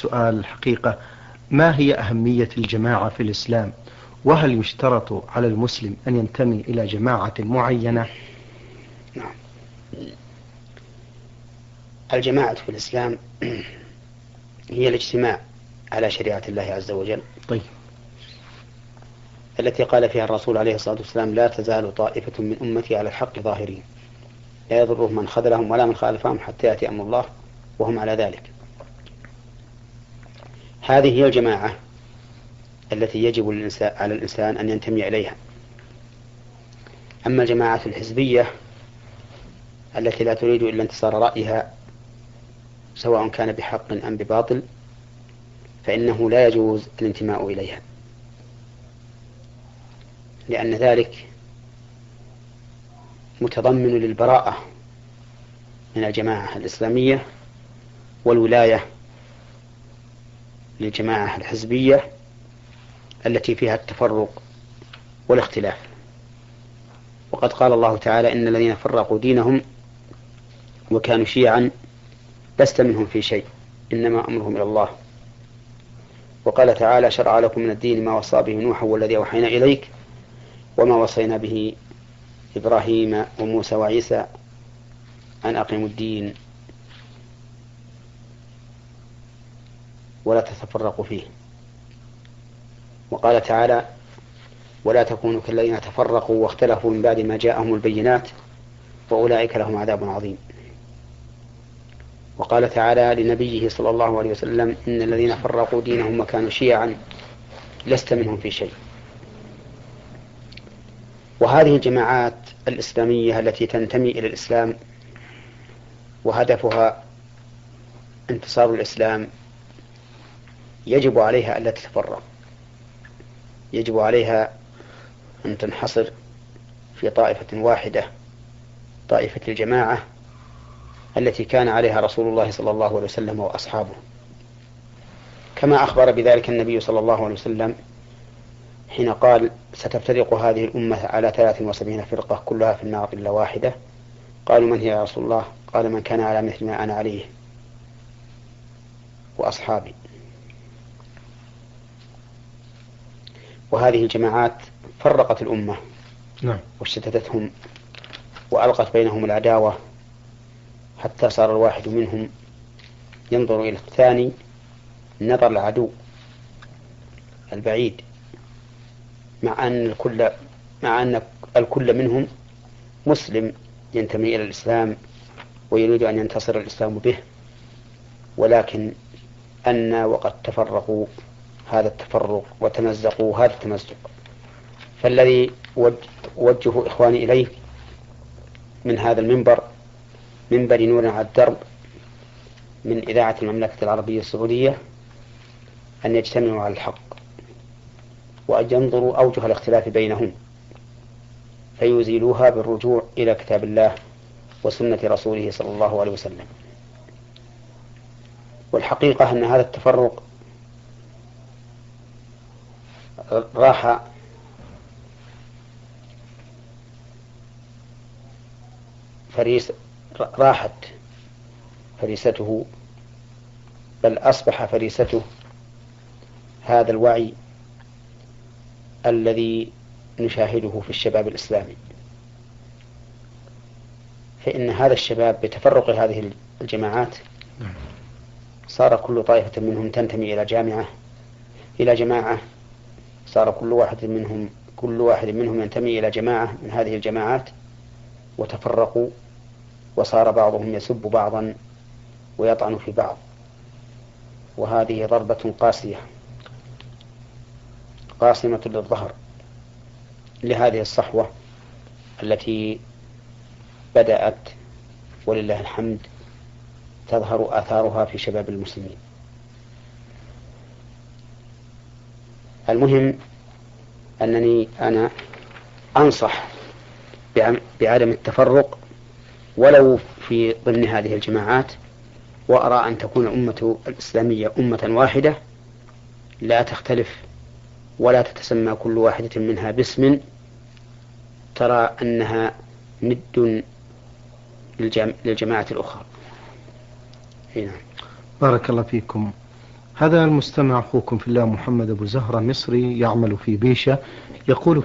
سؤال الحقيقة ما هي أهمية الجماعة في الإسلام؟ وهل يشترط على المسلم أن ينتمي إلى جماعة معينة؟ نعم. الجماعة في الإسلام هي الاجتماع على شريعة الله عز وجل. طيب. التي قال فيها الرسول عليه الصلاة والسلام لا تزال طائفة من أمتي على الحق ظاهرين. لا يضرهم من خذلهم ولا من خالفهم حتى يأتي أمر الله وهم على ذلك. هذه هي الجماعة التي يجب على الإنسان أن ينتمي إليها. أما الجماعة الحزبية التي لا تريد إلا انتصار رأيها سواء كان بحق أم بباطل فإنه لا يجوز الانتماء إليها. لأن ذلك متضمن للبراءة من الجماعة الإسلامية والولاية للجماعة الحزبية التي فيها التفرق والاختلاف. وقد قال الله تعالى إن الذين فرقوا دينهم وكانوا شيعا لست منهم في شيء إنما أمرهم إلى الله. وقال تعالى شرع لكم من الدين ما وصى به نوح والذي أوحينا إليك وما وصينا به إبراهيم وموسى وعيسى أن أقيموا الدين. ولا تتفرقوا فيه. وقال تعالى ولا تكونوا كالذين تفرقوا واختلفوا من بعد ما جاءهم البينات وأولئك لهم عذاب عظيم. وقال تعالى لنبيه صلى الله عليه وسلم إن الذين فرقوا دينهم وكانوا شيعا لست منهم في شيء. وهذه الجماعات الإسلامية التي تنتمي إلى الإسلام وهدفها انتصار الإسلام يجب عليها ألا تتفرق يجب عليها أن تنحصر في طائفة واحدة طائفة الجماعة التي كان عليها رسول الله صلى الله عليه وسلم وأصحابه. كما أخبر بذلك النبي صلى الله عليه وسلم حين قال ستفترق هذه الأمة على 73 فرقة كلها في النار إلا واحدة. قالوا من هي يا رسول الله؟ قال من كان على مثل ما أنا عليه وأصحابي. وهذه الجماعات فرقت الأمة. نعم. وشتتتهم وألقت بينهم العداوة حتى صار الواحد منهم ينظر إلى الثاني نظر العدو البعيد. مع أن الكل مع أن الكل منهم مسلم ينتمي إلى الإسلام ويريد أن ينتصر الإسلام به. ولكن أن وقد تفرقوا هذا التفرق وتمزقوا هذا التمزق. فالذي وجه إخواني إليه من هذا المنبر منبر نور على الدرب من إذاعة المملكة العربية السعودية أن يجتمعوا على الحق وأن ينظروا أوجه الاختلاف بينهم فيزيلوها بالرجوع إلى كتاب الله وسنة رسوله صلى الله عليه وسلم. والحقيقة أن هذا التفرق راح. فريس راحت فريسته بل أصبح فريسته هذا الوعي الذي نشاهده في الشباب الإسلامي. فإن هذا الشباب بتفرق هذه الجماعات صار كل طائفة منهم تنتمي إلى جامعة إلى جماعة صار كل واحد منهم كل واحد منهم ينتمي إلى جماعة من هذه الجماعات وتفرقوا وصار بعضهم يسب بعضا ويطعن في بعض. وهذه ضربة قاسية قاصمة للظهر لهذه الصحوة التي بدأت ولله الحمد تظهر آثارها في شباب المسلمين. المهم أنني أنا أنصح بعدم التفرق ولو في ضمن هذه الجماعات وأرى أن تكون الأمة الإسلامية أمة واحدة لا تختلف ولا تتسمى كل واحدة منها باسم ترى أنها ند للجماعة الأخرى هنا. بارك الله فيكم هذا المستمع أخوكم في الله محمد أبو زهرة مصري يعمل في بيشة. يقول